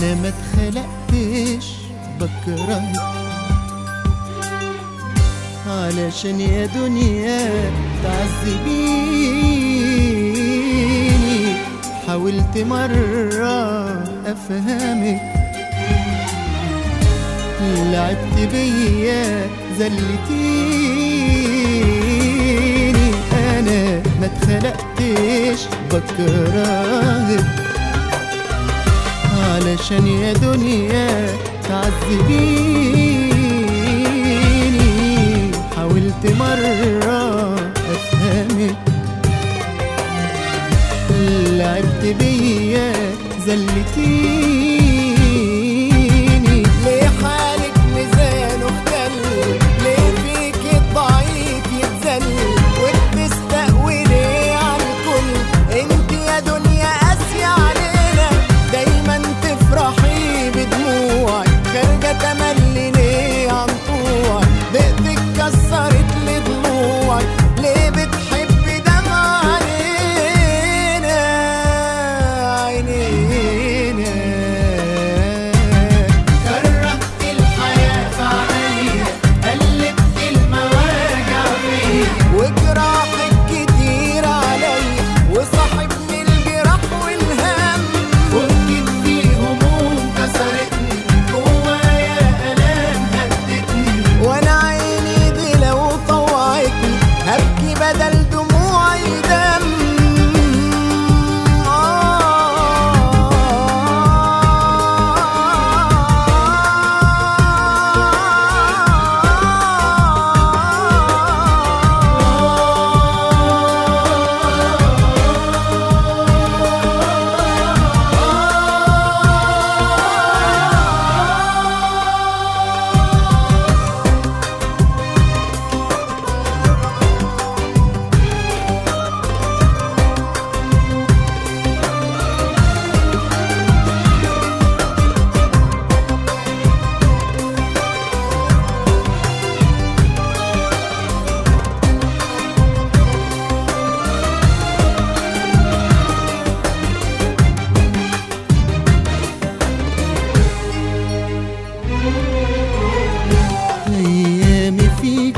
ما اتخلقتش بكرهك علشان يا دنيا تعذبيني. حاولت مرة أفهمك. لعبت بيا زلتيني أنا ما اتخلقتش بكرهك علشان يا دنيا تعذبيني حاولت مرة أفهمك لعبت بيا زلتيني كسرت لي ضلوعك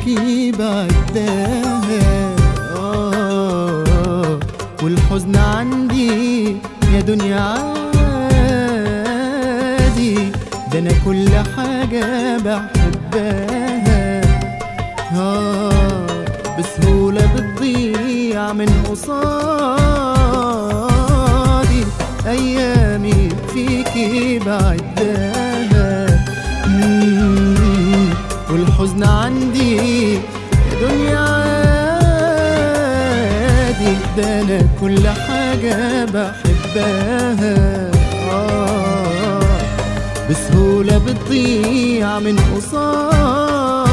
فيكي بعدها آه والحزن عندي يا دنيا عادي. ده أنا كل حاجة بحبها. آه بسهولة بتضيع من قصادي. أيامي فيكي بعدها. كل حاجة بحبها. آه بسهولة بتضيع من قصادي